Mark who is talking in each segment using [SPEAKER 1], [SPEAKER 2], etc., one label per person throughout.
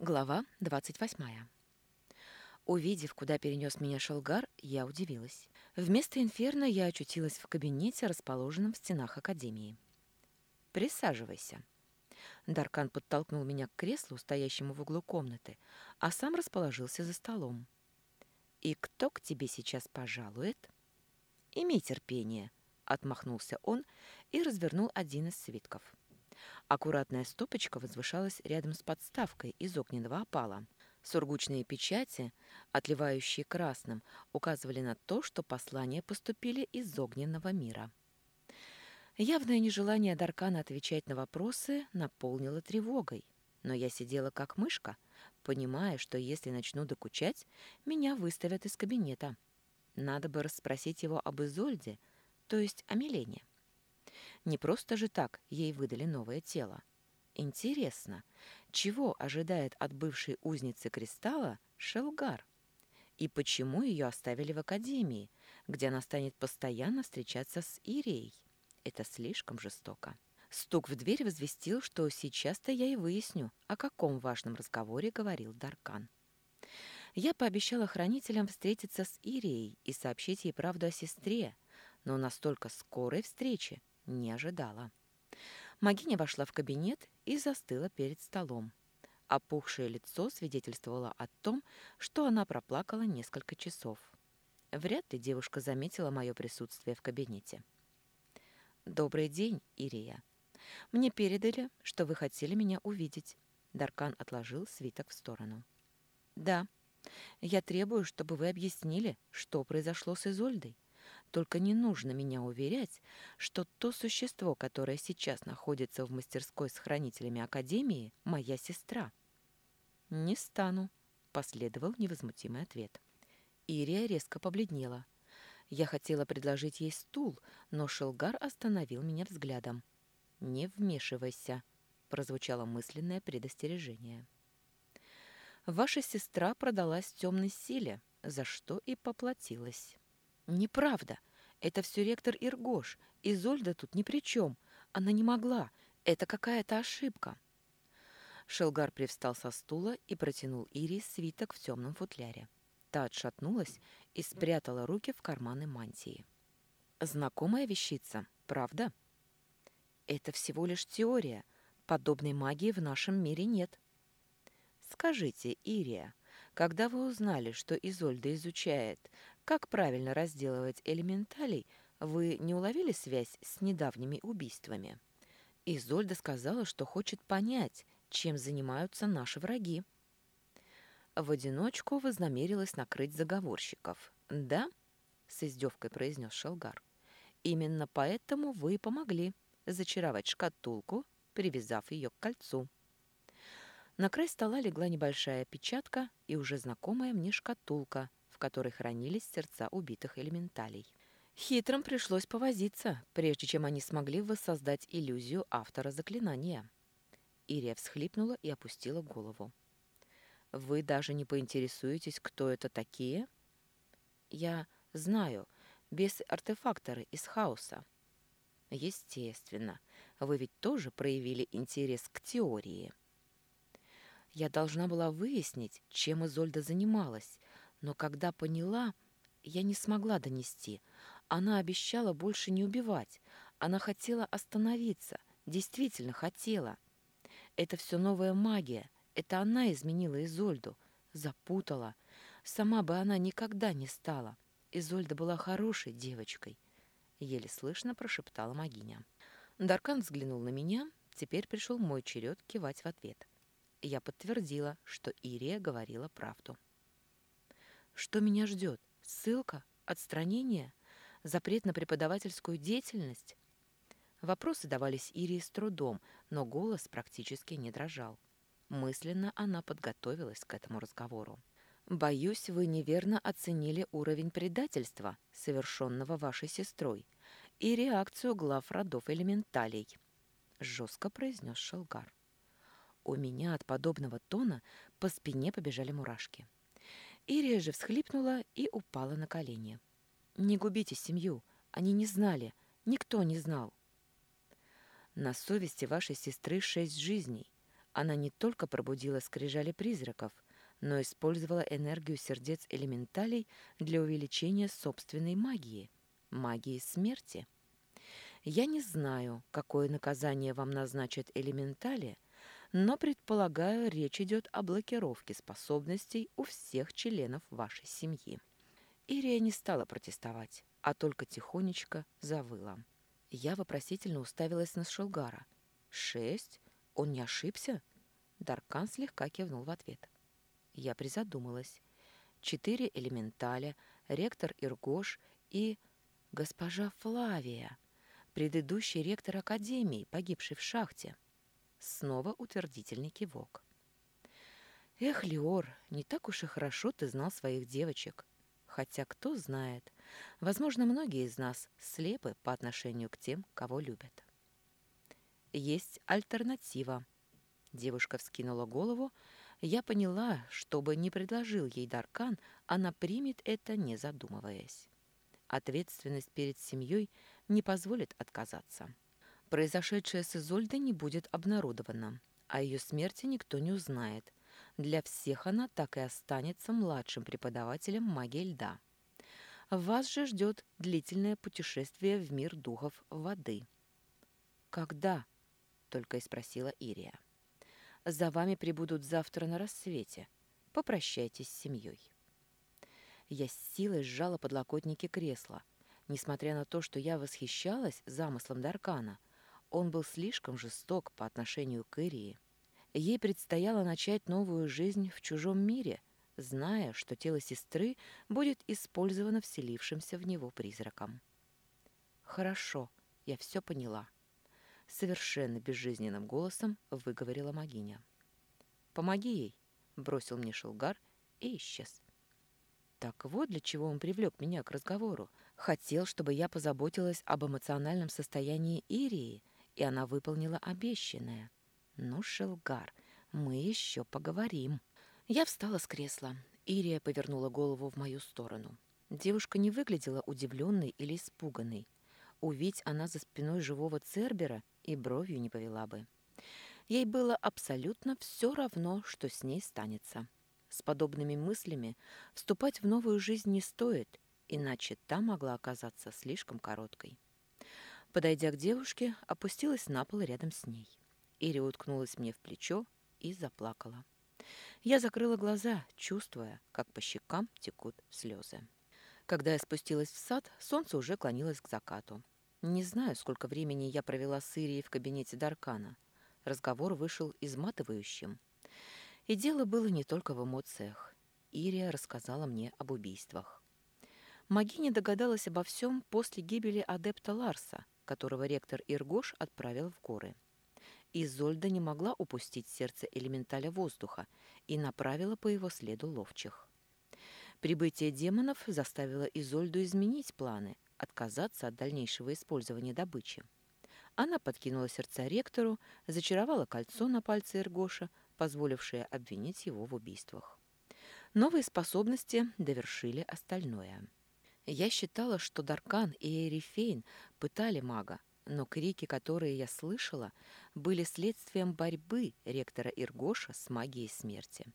[SPEAKER 1] Глава 28. Увидев, куда перенес меня Шелгар, я удивилась. Вместо инферно я очутилась в кабинете, расположенном в стенах Академии. «Присаживайся». Даркан подтолкнул меня к креслу, стоящему в углу комнаты, а сам расположился за столом. «И кто к тебе сейчас пожалует?» «Имей терпение», — отмахнулся он и развернул один из свитков. Аккуратная стопочка возвышалась рядом с подставкой из огненного опала. Сургучные печати, отливающие красным, указывали на то, что послания поступили из огненного мира. Явное нежелание Даркана отвечать на вопросы наполнило тревогой. Но я сидела как мышка, понимая, что если начну докучать, меня выставят из кабинета. Надо бы расспросить его об Изольде, то есть о Милене. Не просто же так ей выдали новое тело. Интересно, чего ожидает от бывшей узницы Кристалла Шелгар? И почему ее оставили в академии, где она станет постоянно встречаться с Ирией? Это слишком жестоко. Стук в дверь возвестил, что сейчас-то я и выясню, о каком важном разговоре говорил Даркан. Я пообещала хранителям встретиться с Ирией и сообщить ей правду о сестре, но настолько скорой встречи не ожидала. Магиня вошла в кабинет и застыла перед столом. Опухшее лицо свидетельствовало о том, что она проплакала несколько часов. Вряд ли девушка заметила мое присутствие в кабинете. «Добрый день, Ирия. Мне передали, что вы хотели меня увидеть». Даркан отложил свиток в сторону. «Да, я требую, чтобы вы объяснили, что произошло с Изольдой. Только не нужно меня уверять, что то существо, которое сейчас находится в мастерской с хранителями Академии, моя сестра. «Не стану», — последовал невозмутимый ответ. Ирия резко побледнела. Я хотела предложить ей стул, но Шелгар остановил меня взглядом. «Не вмешивайся», — прозвучало мысленное предостережение. «Ваша сестра продалась темной силе, за что и поплатилась». «Неправда. Это все ректор Иргош. Изольда тут ни при чем. Она не могла. Это какая-то ошибка». Шелгар привстал со стула и протянул Ири свиток в темном футляре. Та отшатнулась и спрятала руки в карманы мантии. «Знакомая вещица, правда?» «Это всего лишь теория. Подобной магии в нашем мире нет». «Скажите, Ирия, когда вы узнали, что Изольда изучает, как правильно разделывать элементалей, вы не уловили связь с недавними убийствами? Изольда сказала, что хочет понять, чем занимаются наши враги. В одиночку вознамерилась накрыть заговорщиков. «Да?» — с издевкой произнес Шелгар. «Именно поэтому вы помогли зачаровать шкатулку, привязав ее к кольцу». На край стола легла небольшая печатка и уже знакомая мне шкатулка, в которой хранились сердца убитых элементалей. Хитрым пришлось повозиться, прежде чем они смогли воссоздать иллюзию автора заклинания. Ирия всхлипнула и опустила голову. «Вы даже не поинтересуетесь, кто это такие?» «Я знаю. Бесы-артефакторы из хаоса». «Естественно. Вы ведь тоже проявили интерес к теории». Я должна была выяснить, чем Изольда занималась, но когда поняла, я не смогла донести. Она обещала больше не убивать. Она хотела остановиться. Действительно хотела. Это все новая магия. Это она изменила Изольду. Запутала. Сама бы она никогда не стала. Изольда была хорошей девочкой. Еле слышно прошептала магиня. Даркан взглянул на меня. Теперь пришел мой черед кивать в ответ. Я подтвердила, что Ирия говорила правду. Что меня ждет? Ссылка? Отстранение? Запрет на преподавательскую деятельность? Вопросы давались Ирии с трудом, но голос практически не дрожал. Мысленно она подготовилась к этому разговору. «Боюсь, вы неверно оценили уровень предательства, совершенного вашей сестрой, и реакцию глав родов элементалей», — жестко произнес Шелгар. У меня от подобного тона по спине побежали мурашки. Ирия же всхлипнула и упала на колени. «Не губите семью. Они не знали. Никто не знал». «На совести вашей сестры шесть жизней. Она не только пробудила скрижали призраков, но использовала энергию сердец элементалей для увеличения собственной магии, магии смерти. Я не знаю, какое наказание вам назначат элементали, но предполагаю, речь идет о блокировке способностей у всех членов вашей семьи. Ирия не стала протестовать, а только тихонечко завыла. Я вопросительно уставилась на Шелгара. «Шесть? Он не ошибся?» Даркан слегка кивнул в ответ. Я призадумалась. Четыре элементаля, ректор Иргош и госпожа Флавия, предыдущий ректор Академии, погибший в шахте. Снова утвердительный кивок. «Эх, Леор, не так уж и хорошо ты знал своих девочек. Хотя, кто знает, возможно, многие из нас слепы по отношению к тем, кого любят. Есть альтернатива. Девушка вскинула голову. Я поняла, чтобы не предложил ей Даркан, она примет это, не задумываясь. Ответственность перед семьей не позволит отказаться. Произошедшее с Изольдой не будет обнародовано, о ее смерти никто не узнает, для всех она так и останется младшим преподавателем магии льда. Вас же ждет длительное путешествие в мир духов воды. «Когда?» — только и спросила Ирия. «За вами прибудут завтра на рассвете. Попрощайтесь с семьей». Я с силой сжала подлокотники кресла. Несмотря на то, что я восхищалась замыслом Даркана, он был слишком жесток по отношению к Ирии. Ей предстояло начать новую жизнь в чужом мире, зная, что тело сестры будет использовано вселившимся в него призраком. «Хорошо, я все поняла», — совершенно безжизненным голосом выговорила Магиня. «Помоги ей», — бросил мне Шелгар и исчез. Так вот для чего он привлек меня к разговору. Хотел, чтобы я позаботилась об эмоциональном состоянии Ирии, и она выполнила обещанное — «Ну, Шелгар, мы еще поговорим». Я встала с кресла. Ирия повернула голову в мою сторону. Девушка не выглядела удивленной или испуганной. Увидь она за спиной живого Цербера и бровью не повела бы. Ей было абсолютно все равно, что с ней станется. С подобными мыслями вступать в новую жизнь не стоит, иначе та могла оказаться слишком короткой. Подойдя к девушке, опустилась на пол рядом с ней. Ири уткнулась мне в плечо и заплакала. Я закрыла глаза, чувствуя, как по щекам текут слезы. Когда я спустилась в сад, солнце уже клонилось к закату. Не знаю, сколько времени я провела с Ирией в кабинете Даркана. Разговор вышел изматывающим. И дело было не только в эмоциях. Ирия рассказала мне об убийствах. Магиня догадалась обо всем после гибели адепта Ларса, которого ректор Иргош отправил в горы. Изольда не могла упустить сердце элементаля воздуха и направила по его следу ловчих. Прибытие демонов заставило Изольду изменить планы, отказаться от дальнейшего использования добычи. Она подкинула сердца ректору, зачаровала кольцо на пальце Эргоша, позволившее обвинить его в убийствах. Новые способности довершили остальное. Я считала, что Даркан и Эрифейн пытали мага, но крики, которые я слышала, были следствием борьбы ректора Иргоша с магией смерти.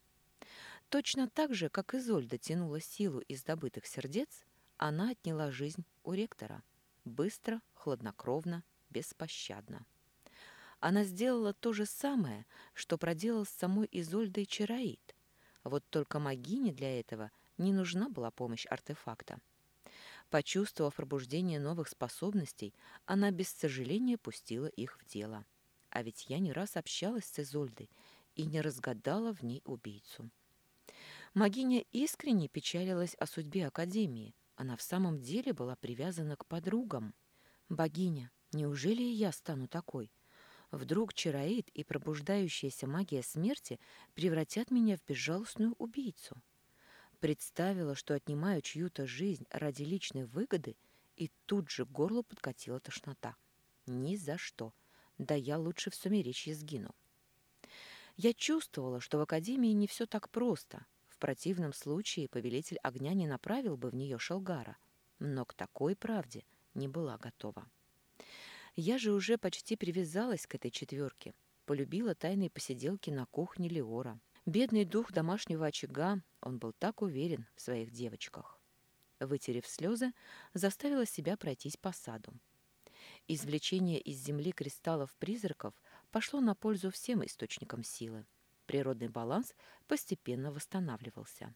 [SPEAKER 1] Точно так же, как Изольда тянула силу из добытых сердец, она отняла жизнь у ректора. Быстро, хладнокровно, беспощадно. Она сделала то же самое, что проделал с самой Изольдой Чароид. Вот только магине для этого не нужна была помощь артефакта. Почувствовав пробуждение новых способностей, она без сожаления пустила их в дело. А ведь я не раз общалась с Изольдой и не разгадала в ней убийцу. Магиня искренне печалилась о судьбе Академии. Она в самом деле была привязана к подругам. «Богиня, неужели я стану такой?» Вдруг чароид и пробуждающаяся магия смерти превратят меня в безжалостную убийцу. Представила, что отнимаю чью-то жизнь ради личной выгоды, и тут же к горлу подкатила тошнота. Ни за что. Да я лучше в сумеречье сгину. Я чувствовала, что в Академии не все так просто. В противном случае повелитель огня не направил бы в нее Шелгара. Но к такой правде не была готова. Я же уже почти привязалась к этой четверке. полюбила тайные посиделки на кухне Леора. Бедный дух домашнего очага, он был так уверен в своих девочках. Вытерев слезы, заставила себя пройтись по саду. Извлечение из земли кристаллов-призраков пошло на пользу всем источникам силы. Природный баланс постепенно восстанавливался.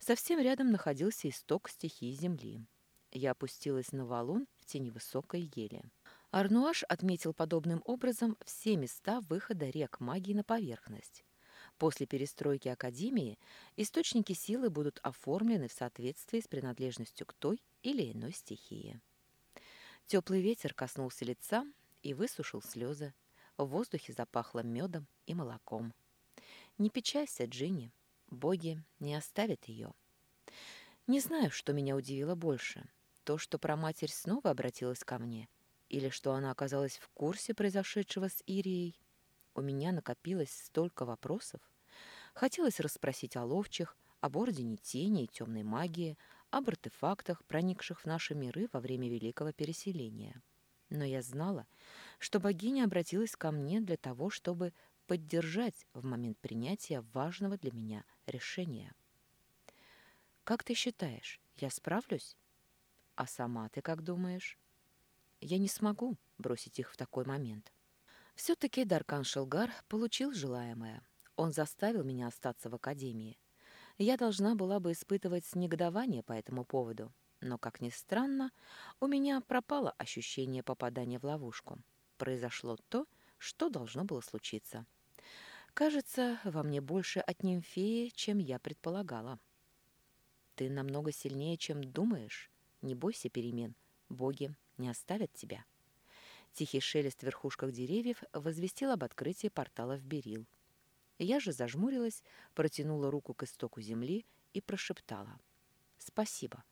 [SPEAKER 1] Совсем рядом находился исток стихии земли. Я опустилась на валун в тени высокой ели. Арнуаш отметил подобным образом все места выхода рек магии на поверхность. После перестройки Академии источники силы будут оформлены в соответствии с принадлежностью к той или иной стихии. Теплый ветер коснулся лица и высушил слезы. В воздухе запахло медом и молоком. Не печалься, Джинни, боги не оставят ее. Не знаю, что меня удивило больше. То, что проматерь снова обратилась ко мне, или что она оказалась в курсе произошедшего с Ирией. У меня накопилось столько вопросов. Хотелось расспросить о ловчих, об ордене тени и темной магии, об артефактах, проникших в наши миры во время Великого Переселения. Но я знала, что богиня обратилась ко мне для того, чтобы поддержать в момент принятия важного для меня решения. «Как ты считаешь, я справлюсь?» «А сама ты как думаешь?» «Я не смогу бросить их в такой момент». Все-таки Даркан Шелгар получил желаемое. Он заставил меня остаться в академии. Я должна была бы испытывать негодование по этому поводу, но, как ни странно, у меня пропало ощущение попадания в ловушку. Произошло то, что должно было случиться. Кажется, во мне больше от нимфеи, чем я предполагала. Ты намного сильнее, чем думаешь. Не бойся перемен. Боги не оставят тебя. Тихий шелест в верхушках деревьев возвестил об открытии портала в Берил. Я же зажмурилась, протянула руку к истоку земли и прошептала. «Спасибо.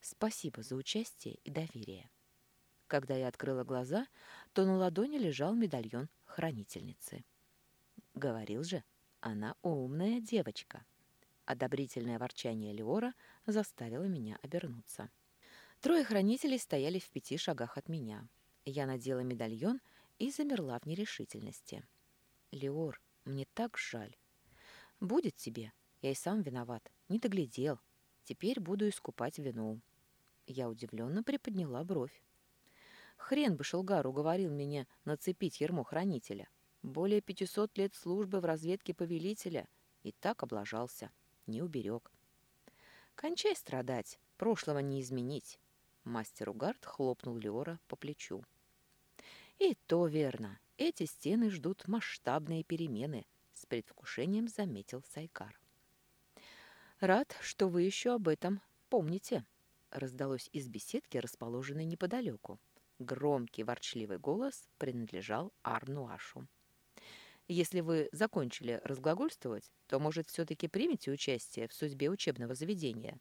[SPEAKER 1] Спасибо за участие и доверие». Когда я открыла глаза, то на ладони лежал медальон хранительницы. Говорил же, она умная девочка. Одобрительное ворчание Леора заставило меня обернуться. Трое хранителей стояли в пяти шагах от меня. Я надела медальон и замерла в нерешительности. «Леор, мне так жаль. Будет тебе. Я и сам виноват. Не доглядел. Теперь буду искупать вину». Я удивленно приподняла бровь. Хрен бы Шелгар уговорил меня нацепить ермо хранителя. Более пятисот лет службы в разведке повелителя. И так облажался. Не уберег. Кончай страдать. Прошлого не изменить. Мастер Угард хлопнул Леора по плечу. И то верно. Эти стены ждут масштабные перемены, с предвкушением заметил Сайкар. Рад, что вы еще об этом помните, раздалось из беседки, расположенной неподалеку. Громкий ворчливый голос принадлежал Арнуашу. Если вы закончили разглагольствовать, то, может, все-таки примете участие в судьбе учебного заведения.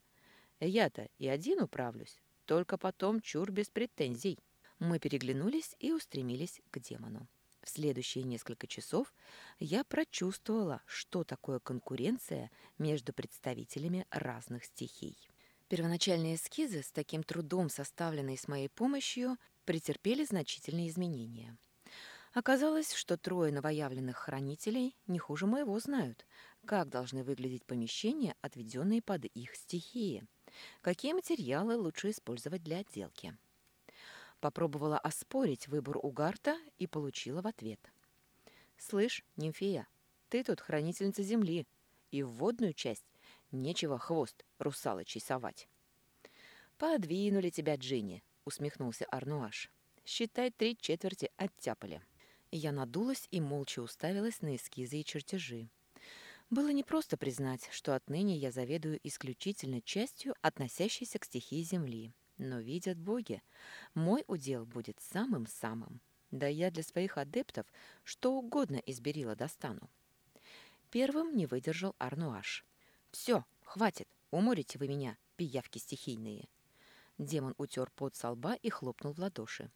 [SPEAKER 1] Я-то и один управлюсь, только потом чур без претензий. Мы переглянулись и устремились к демону. В следующие несколько часов я прочувствовала, что такое конкуренция между представителями разных стихий. Первоначальные эскизы, с таким трудом составленные с моей помощью, претерпели значительные изменения. Оказалось, что трое новоявленных хранителей не хуже моего знают, как должны выглядеть помещения, отведенные под их стихии, какие материалы лучше использовать для отделки. Попробовала оспорить выбор Угарта и получила в ответ. «Слышь, нимфея, ты тут хранительница земли, и в водную часть нечего хвост русалочий совать». «Подвинули тебя, Джинни», — усмехнулся Арнуаш. «Считай, три четверти оттяпали». Я надулась и молча уставилась на эскизы и чертежи. Было непросто признать, что отныне я заведую исключительно частью, относящейся к стихии Земли. Но видят боги, мой удел будет самым-самым. Да я для своих адептов что угодно из берила достану. Первым не выдержал Арнуаш. «Все, хватит, уморите вы меня, пиявки стихийные!» Демон утер пот со лба и хлопнул в ладоши.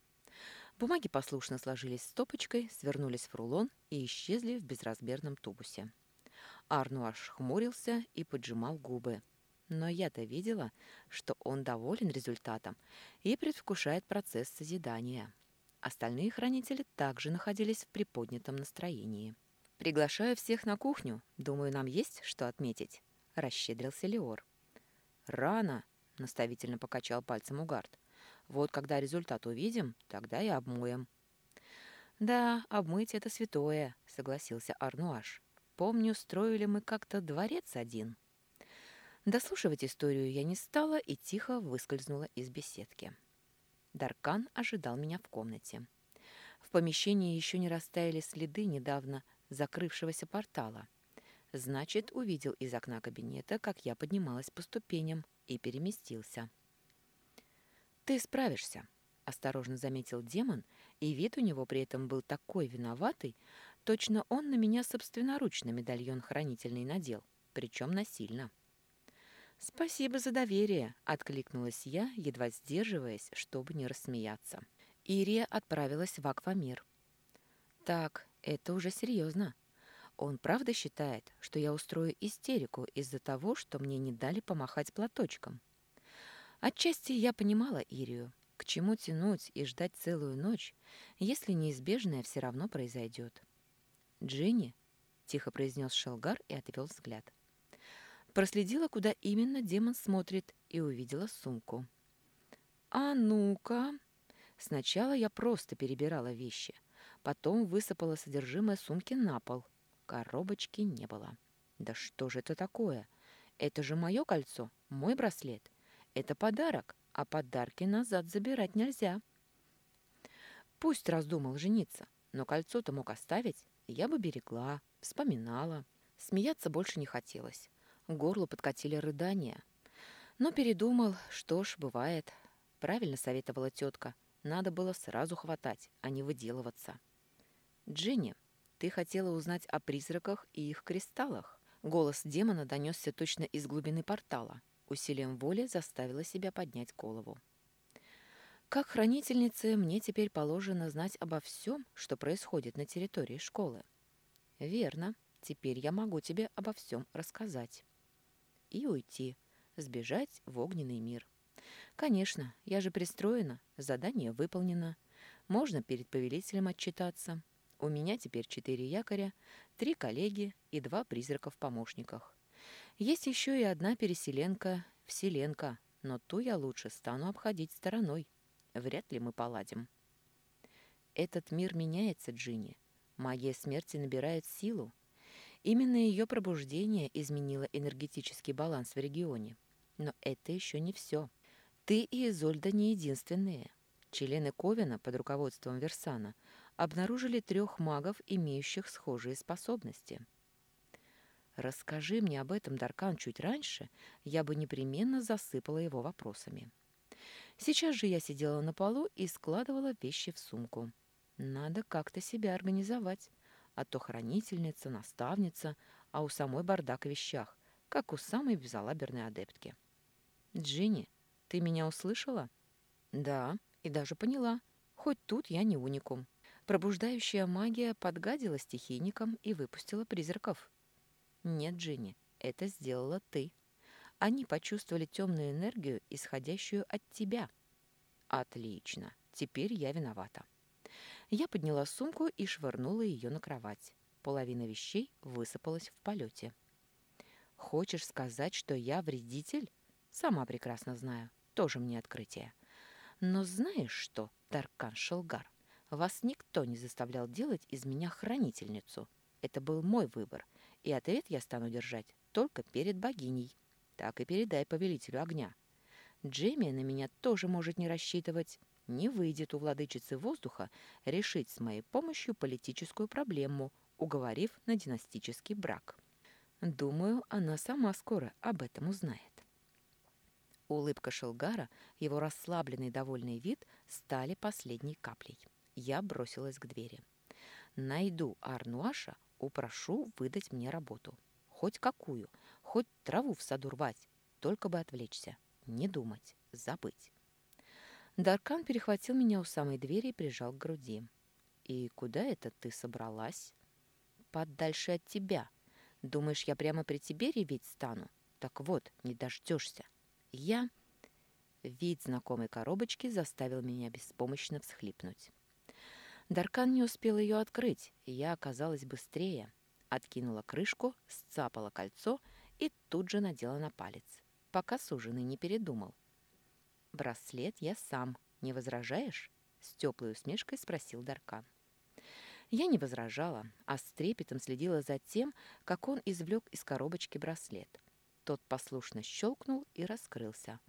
[SPEAKER 1] Бумаги послушно сложились стопочкой, свернулись в рулон и исчезли в безразмерном тубусе. Арнуаш хмурился и поджимал губы. Но я-то видела, что он доволен результатом и предвкушает процесс созидания. Остальные хранители также находились в приподнятом настроении. «Приглашаю всех на кухню. Думаю, нам есть что отметить», — расщедрился Леор. «Рано», — наставительно покачал пальцем Угард. «Вот когда результат увидим, тогда и обмоем». «Да, обмыть это святое», — согласился Арнуаш. «Помню, строили мы как-то дворец один». Дослушивать историю я не стала и тихо выскользнула из беседки. Даркан ожидал меня в комнате. В помещении еще не растаяли следы недавно закрывшегося портала. Значит, увидел из окна кабинета, как я поднималась по ступеням, и переместился. «Ты справишься», — осторожно заметил демон, и вид у него при этом был такой виноватый, точно он на меня собственноручно медальон хранительный надел, причем насильно. «Спасибо за доверие», — откликнулась я, едва сдерживаясь, чтобы не рассмеяться. Ирия отправилась в аквамир. «Так, это уже серьезно. Он правда считает, что я устрою истерику из-за того, что мне не дали помахать платочком?» Отчасти я понимала Ирию. К чему тянуть и ждать целую ночь, если неизбежное все равно произойдет? «Джинни», — тихо произнес Шелгар и отвел взгляд. Проследила, куда именно демон смотрит, и увидела сумку. «А ну-ка!» Сначала я просто перебирала вещи, потом высыпала содержимое сумки на пол. Коробочки не было. «Да что же это такое? Это же мое кольцо, мой браслет. Это подарок, а подарки назад забирать нельзя». Пусть раздумал жениться, но кольцо-то мог оставить, я бы берегла, вспоминала. Смеяться больше не хотелось. Горлу подкатили рыдания. Но передумал, что ж, бывает. Правильно советовала тетка. Надо было сразу хватать, а не выделываться. «Джинни, ты хотела узнать о призраках и их кристаллах?» Голос демона донесся точно из глубины портала. Усилием воли заставила себя поднять голову. Как хранительнице мне теперь положено знать обо всем, что происходит на территории школы. Верно, теперь я могу тебе обо всем рассказать и уйти, сбежать в огненный мир. Конечно, я же пристроена, задание выполнено. Можно перед повелителем отчитаться. У меня теперь четыре якоря, три коллеги и два призрака в помощниках. Есть еще и одна переселенка, вселенка, но ту я лучше стану обходить стороной. Вряд ли мы поладим. Этот мир меняется, Джинни. Магия смерти набирает силу. Именно ее пробуждение изменило энергетический баланс в регионе. Но это еще не все. Ты и Изольда не единственные. Члены Ковина под руководством Версана обнаружили трех магов, имеющих схожие способности. Расскажи мне об этом, Даркан, чуть раньше, я бы непременно засыпала его вопросами. Сейчас же я сидела на полу и складывала вещи в сумку. Надо как-то себя организовать а то хранительница, наставница, а у самой бардак в вещах, как у самой безалаберной адептки. «Джинни, ты меня услышала?» «Да, и даже поняла. Хоть тут я не уникум. Пробуждающая магия подгадила стихийникам и выпустила призраков». «Нет, Джинни, это сделала ты. Они почувствовали темную энергию, исходящую от тебя». «Отлично. Теперь я виновата». Я подняла сумку и швырнула ее на кровать. Половина вещей высыпалась в полете. «Хочешь сказать, что я вредитель?» «Сама прекрасно знаю. Тоже мне открытие. Но знаешь что, Даркан Шелгар, вас никто не заставлял делать из меня хранительницу. Это был мой выбор, и ответ я стану держать только перед богиней. Так и передай повелителю огня. Джейми на меня тоже может не рассчитывать не выйдет у владычицы воздуха решить с моей помощью политическую проблему, уговорив на династический брак. Думаю, она сама скоро об этом узнает. Улыбка Шелгара, его расслабленный довольный вид стали последней каплей. Я бросилась к двери. Найду Арнуаша, упрошу выдать мне работу. Хоть какую, хоть траву в саду рвать, только бы отвлечься, не думать, забыть. Даркан перехватил меня у самой двери и прижал к груди. «И куда это ты собралась?» «Подальше от тебя. Думаешь, я прямо при тебе реветь стану? Так вот, не дождешься. Я...» Вид знакомой коробочки заставил меня беспомощно всхлипнуть. Даркан не успел ее открыть, я оказалась быстрее. Откинула крышку, сцапала кольцо и тут же надела на палец, пока суженый не передумал. «Браслет я сам. Не возражаешь?» — с теплой усмешкой спросил Даркан. Я не возражала, а с трепетом следила за тем, как он извлек из коробочки браслет. Тот послушно щелкнул и раскрылся.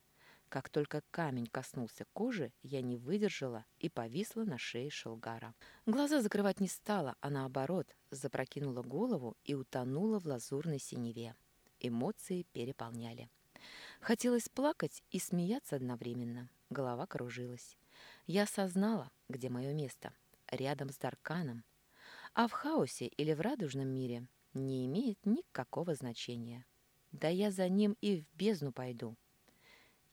[SPEAKER 1] Как только камень коснулся кожи, я не выдержала и повисла на шее Шелгара. Глаза закрывать не стала, а наоборот, запрокинула голову и утонула в лазурной синеве. Эмоции переполняли. Хотелось плакать и смеяться одновременно. Голова кружилась. Я осознала, где мое место. Рядом с Дарканом. А в хаосе или в радужном мире не имеет никакого значения. Да я за ним и в бездну пойду.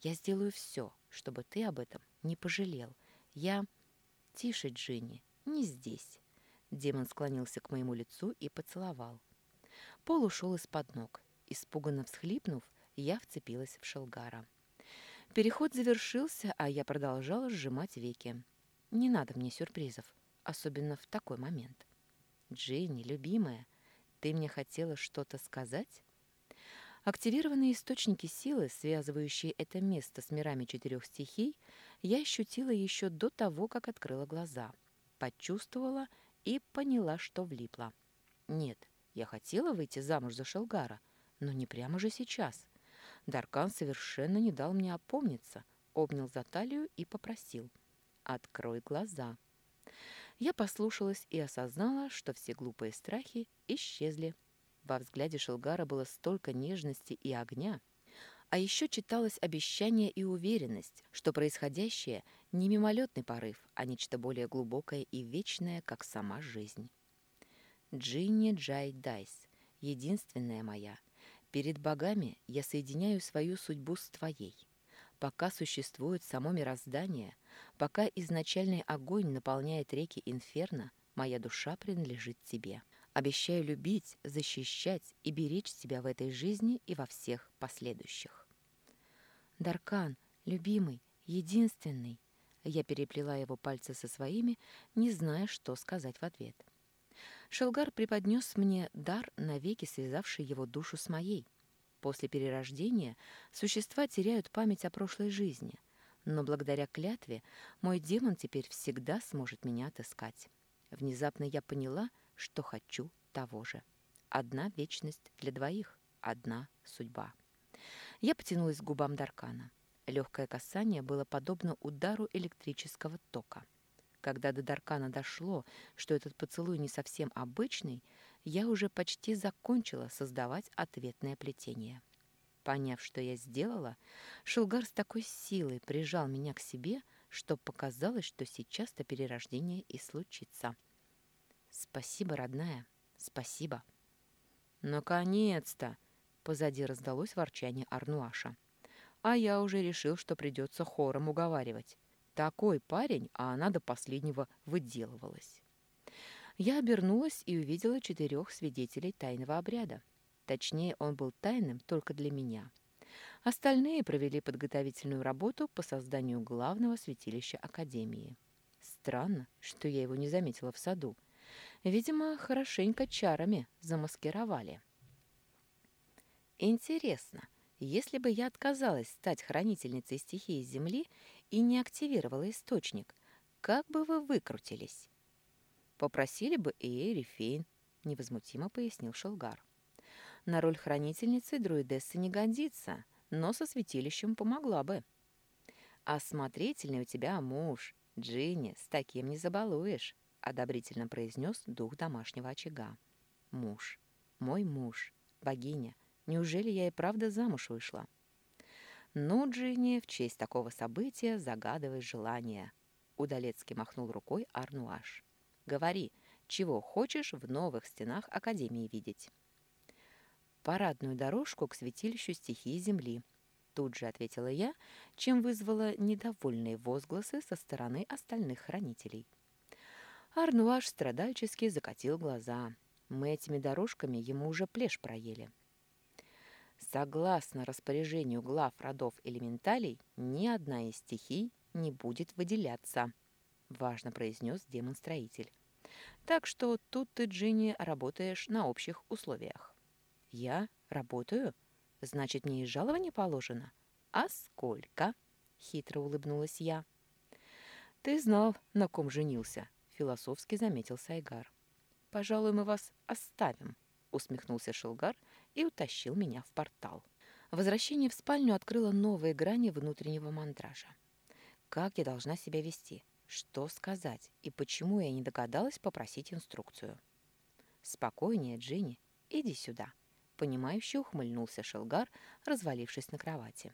[SPEAKER 1] Я сделаю все, чтобы ты об этом не пожалел. Я... Тише, Джинни, не здесь. Демон склонился к моему лицу и поцеловал. Пол ушел из-под ног. Испуганно всхлипнув, я вцепилась в Шелгара. Переход завершился, а я продолжала сжимать веки. Не надо мне сюрпризов, особенно в такой момент. «Дженни, любимая, ты мне хотела что-то сказать?» Активированные источники силы, связывающие это место с мирами четырех стихий, я ощутила еще до того, как открыла глаза. Почувствовала и поняла, что влипла. Нет, я хотела выйти замуж за Шелгара, но не прямо же сейчас. Даркан совершенно не дал мне опомниться, обнял за талию и попросил «Открой глаза». Я послушалась и осознала, что все глупые страхи исчезли. Во взгляде Шелгара было столько нежности и огня, а еще читалось обещание и уверенность, что происходящее не мимолетный порыв, а нечто более глубокое и вечное, как сама жизнь. Джинни Джай Дайс, единственная моя, Перед богами я соединяю свою судьбу с твоей. Пока существует само мироздание, пока изначальный огонь наполняет реки Инферно, моя душа принадлежит тебе. Обещаю любить, защищать и беречь тебя в этой жизни и во всех последующих. Даркан, любимый, единственный. Я переплела его пальцы со своими, не зная, что сказать в ответ. — Шелгар преподнес мне дар, навеки связавший его душу с моей. После перерождения существа теряют память о прошлой жизни, но благодаря клятве мой демон теперь всегда сможет меня отыскать. Внезапно я поняла, что хочу того же. Одна вечность для двоих, одна судьба. Я потянулась к губам Даркана. Легкое касание было подобно удару электрического тока. Когда до Даркана дошло, что этот поцелуй не совсем обычный, я уже почти закончила создавать ответное плетение. Поняв, что я сделала, Шелгар с такой силой прижал меня к себе, что показалось, что сейчас-то перерождение и случится. «Спасибо, родная, спасибо». «Наконец-то!» — позади раздалось ворчание Арнуаша. «А я уже решил, что придется хором уговаривать. Такой парень, а она до последнего выделывалась. Я обернулась и увидела четырех свидетелей тайного обряда. Точнее, он был тайным только для меня. Остальные провели подготовительную работу по созданию главного святилища Академии. Странно, что я его не заметила в саду. Видимо, хорошенько чарами замаскировали. Интересно, если бы я отказалась стать хранительницей стихии Земли и не активировала источник, как бы вы выкрутились? Попросили бы и Эрифейн, невозмутимо пояснил Шелгар. На роль хранительницы друидессы не годится, но со святилищем помогла бы. «Осмотрительный у тебя муж, Джинни, с таким не забалуешь», — одобрительно произнес дух домашнего очага. «Муж, мой муж, богиня, неужели я и правда замуж вышла?» «Ну, Джинни, в честь такого события загадывай желание», — Удалецкий махнул рукой Арнуаш. «Говори, чего хочешь в новых стенах Академии видеть?» «Парадную дорожку к святилищу стихии Земли», — тут же ответила я, чем вызвала недовольные возгласы со стороны остальных хранителей. Арнуаш страдальчески закатил глаза. Мы этими дорожками ему уже плешь проели. Согласно распоряжению глав родов элементалей, ни одна из стихий не будет выделяться. — важно произнес демон-строитель. «Так что тут ты, Джинни, работаешь на общих условиях». «Я работаю? Значит, мне и жалование положено?» «А сколько?» — хитро улыбнулась я. «Ты знал, на ком женился», — философски заметил Сайгар. «Пожалуй, мы вас оставим», — усмехнулся Шелгар и утащил меня в портал. Возвращение в спальню открыло новые грани внутреннего мандража. Как я должна себя вести? Что сказать? И почему я не догадалась попросить инструкцию? «Спокойнее, Джинни, иди сюда», — понимающе ухмыльнулся Шелгар, развалившись на кровати.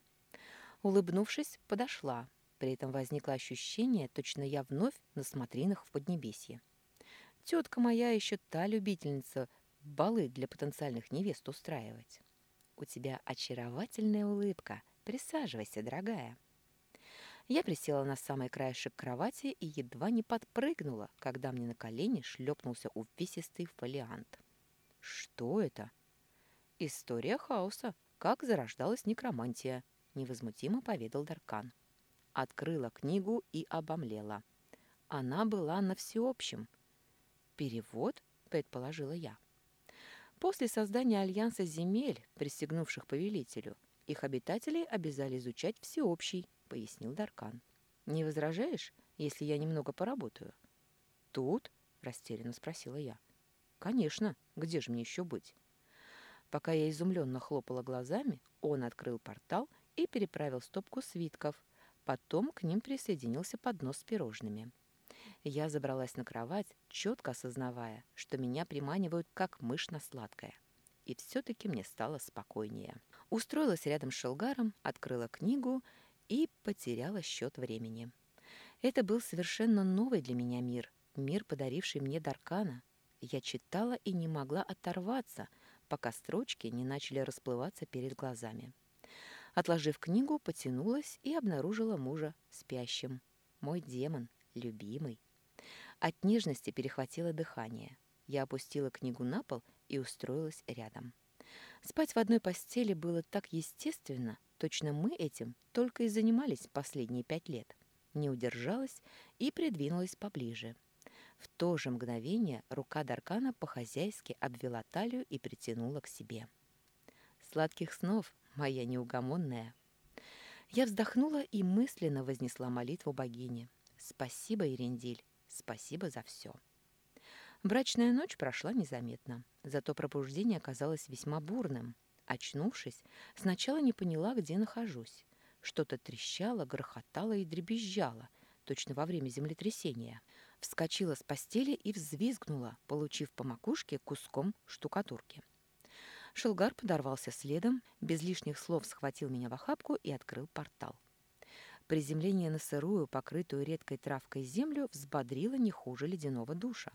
[SPEAKER 1] Улыбнувшись, подошла. При этом возникло ощущение, точно я вновь на смотринах в Поднебесье. Тетка моя еще та любительница балы для потенциальных невест устраивать. У тебя очаровательная улыбка. Присаживайся, дорогая. Я присела на самый краешек кровати и едва не подпрыгнула, когда мне на колени шлепнулся увесистый фолиант. Что это? История хаоса. Как зарождалась некромантия, невозмутимо поведал Даркан. Открыла книгу и обомлела. Она была на всеобщем. Перевод, предположила я. После создания Альянса земель, присягнувших повелителю, их обитатели обязали изучать всеобщий, пояснил Даркан. «Не возражаешь, если я немного поработаю?» «Тут?» — растерянно спросила я. «Конечно, где же мне еще быть?» Пока я изумленно хлопала глазами, он открыл портал и переправил стопку свитков. Потом к ним присоединился поднос с пирожными. Я забралась на кровать, четко осознавая, что меня приманивают как мышь на сладкое. И все-таки мне стало спокойнее. Устроилась рядом с Шелгаром, открыла книгу и потеряла счет времени. Это был совершенно новый для меня мир, мир, подаривший мне Даркана. Я читала и не могла оторваться, пока строчки не начали расплываться перед глазами. Отложив книгу, потянулась и обнаружила мужа спящим. Мой демон, любимый. От нежности перехватило дыхание. Я опустила книгу на пол и устроилась рядом. Спать в одной постели было так естественно, Точно мы этим только и занимались последние пять лет. Не удержалась и придвинулась поближе. В то же мгновение рука Даркана по-хозяйски обвела талию и притянула к себе. «Сладких снов, моя неугомонная!» Я вздохнула и мысленно вознесла молитву богине. «Спасибо, Ирендиль, спасибо за все!» Брачная ночь прошла незаметно, зато пробуждение оказалось весьма бурным. Очнувшись, сначала не поняла, где нахожусь. Что-то трещало, грохотало и дребезжало, точно во время землетрясения. Вскочила с постели и взвизгнула, получив по макушке куском штукатурки. Шелгар подорвался следом, без лишних слов схватил меня в охапку и открыл портал. Приземление на сырую, покрытую редкой травкой землю взбодрило не хуже ледяного душа.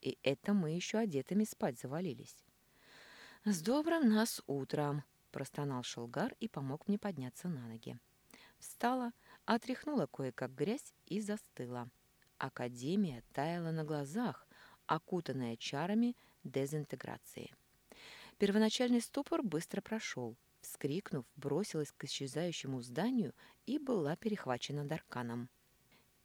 [SPEAKER 1] И это мы еще одетыми спать завалились. «С добрым нас утром!» – простонал Шелгар и помог мне подняться на ноги. Встала, отряхнула кое-как грязь и застыла. Академия таяла на глазах, окутанная чарами дезинтеграции. Первоначальный ступор быстро прошел. Вскрикнув, бросилась к исчезающему зданию и была перехвачена Дарканом.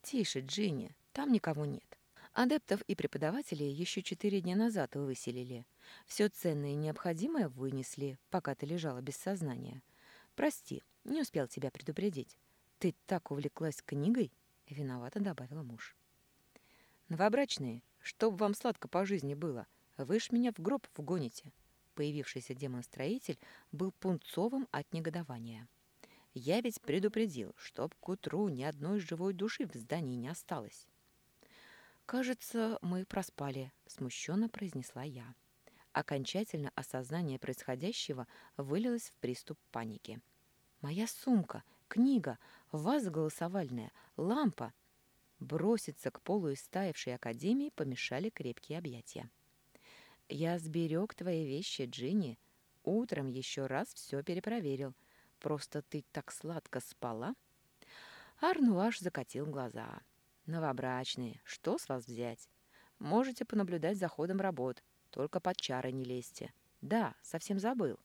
[SPEAKER 1] «Тише, Джинни, там никого нет. Адептов и преподавателей еще четыре дня назад выселили. Все ценное и необходимое вынесли, пока ты лежала без сознания. Прости, не успел тебя предупредить. Ты так увлеклась книгой?» — виновато добавила муж. «Новобрачные, чтоб вам сладко по жизни было, вы ж меня в гроб вгоните». Появившийся демон-строитель был пунцовым от негодования. «Я ведь предупредил, чтоб к утру ни одной живой души в здании не осталось». «Кажется, мы проспали», — смущенно произнесла я. Окончательно осознание происходящего вылилось в приступ паники. «Моя сумка, книга, ваза голосовальная, лампа!» Броситься к полу истаившей академии помешали крепкие объятия. «Я сберег твои вещи, Джинни. Утром еще раз все перепроверил. Просто ты так сладко спала». Арнуаш закатил глаза. «Новобрачные, что с вас взять? Можете понаблюдать за ходом работ, только под чары не лезьте. Да, совсем забыл».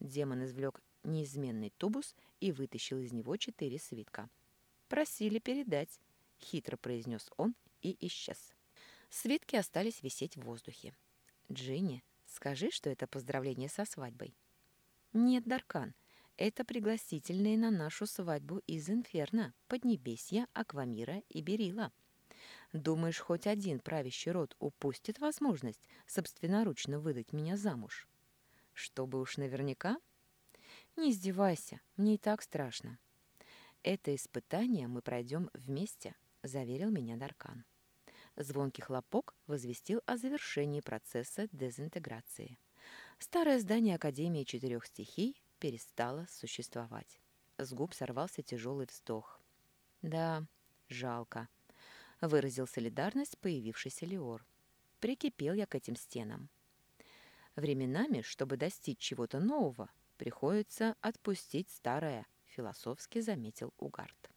[SPEAKER 1] Демон извлек неизменный тубус и вытащил из него четыре свитка. «Просили передать. — хитро произнес он и исчез. Свитки остались висеть в воздухе. «Джинни, скажи, что это поздравление со свадьбой». «Нет, Даркан, это пригласительные на нашу свадьбу из Инферно, Поднебесья, Аквамира и Берила. Думаешь, хоть один правящий род упустит возможность собственноручно выдать меня замуж? Чтобы уж наверняка? Не издевайся, мне и так страшно. Это испытание мы пройдем вместе, заверил меня Даркан. Звонкий хлопок возвестил о завершении процесса дезинтеграции. Старое здание Академии четырех стихий перестало существовать. С губ сорвался тяжелый вздох. «Да, жалко», — выразил солидарность появившийся Леор. Прикипел я к этим стенам. Временами, чтобы достичь чего-то нового, приходится отпустить старое, философски заметил Угард.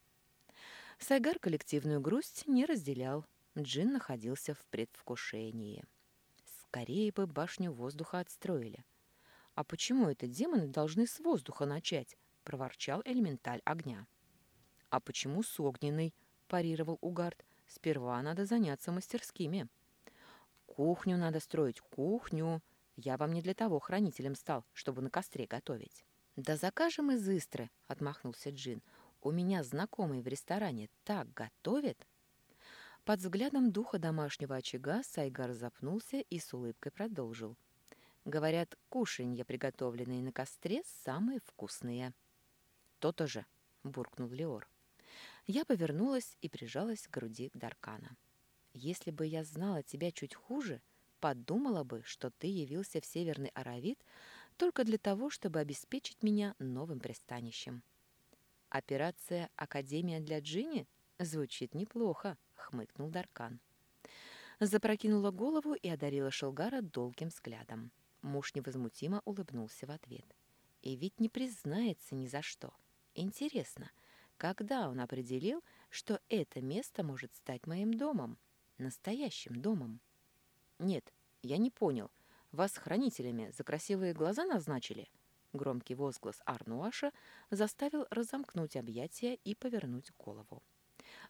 [SPEAKER 1] Сайгар коллективную грусть не разделял, Джин находился в предвкушении. Скорее бы башню воздуха отстроили. «А почему это демоны должны с воздуха начать?» — проворчал элементаль огня. «А почему с огненной?» — парировал Угард. «Сперва надо заняться мастерскими». «Кухню надо строить, кухню. Я вам не для того хранителем стал, чтобы на костре готовить». «Да закажем из Истры», — отмахнулся Джин. «У меня знакомый в ресторане так готовит». Под взглядом духа домашнего очага Сайгар запнулся и с улыбкой продолжил. Говорят, кушанья, приготовленные на костре, самые вкусные. То-то же, буркнул Леор. Я повернулась и прижалась к груди Даркана. Если бы я знала тебя чуть хуже, подумала бы, что ты явился в Северный Аравит только для того, чтобы обеспечить меня новым пристанищем. Операция «Академия для Джинни» звучит неплохо хмыкнул Даркан. Запрокинула голову и одарила Шелгара долгим взглядом. Муж невозмутимо улыбнулся в ответ. И ведь не признается ни за что. Интересно, когда он определил, что это место может стать моим домом? Настоящим домом? Нет, я не понял. Вас хранителями за красивые глаза назначили? Громкий возглас Арнуаша заставил разомкнуть объятия и повернуть голову.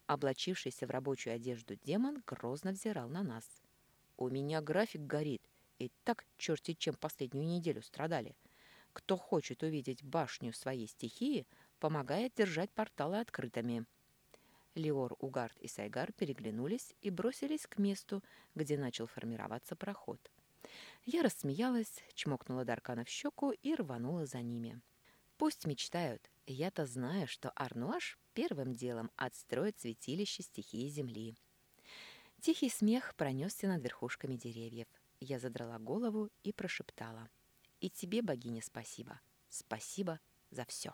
[SPEAKER 1] Облачившийся в рабочую одежду демон грозно взирал на нас. «У меня график горит, и так черти чем последнюю неделю страдали. Кто хочет увидеть башню своей стихии, помогает держать порталы открытыми». Леор, Угард и Сайгар переглянулись и бросились к месту, где начал формироваться проход. Я рассмеялась, чмокнула Даркана в щеку и рванула за ними. Пусть мечтают, я-то знаю, что Арнуаш первым делом отстроит святилище стихии Земли. Тихий смех пронесся над верхушками деревьев. Я задрала голову и прошептала. «И тебе, богиня, спасибо. Спасибо за все».